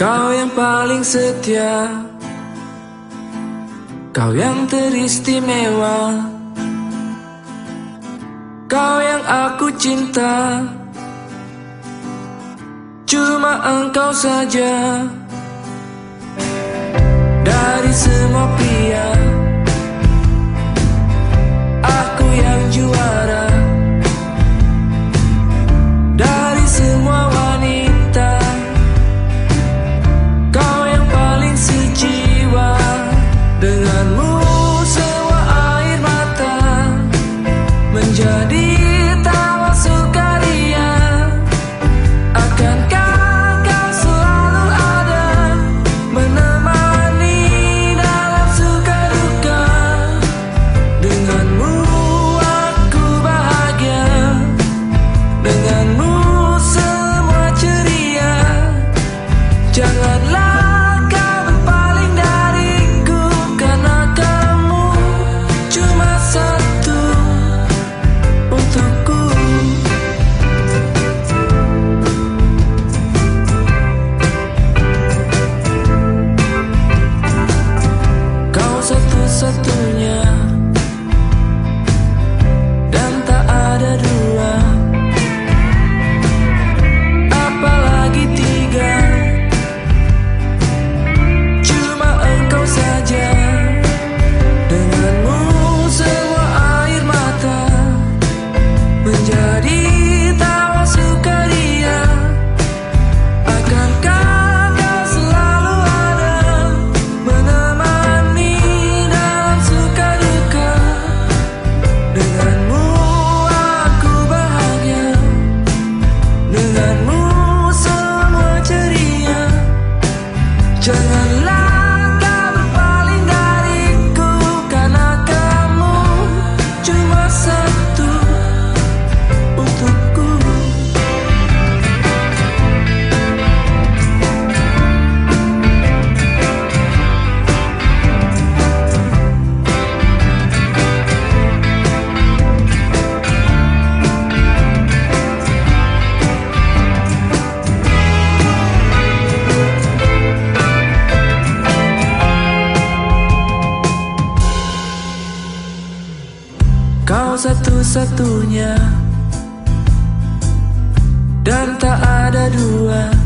Kau yang paling setia. Kau yang teristimewa. Kau yang aku cinta. Cuma engkau saja Kau satu-satunya. Dan tak ada dua.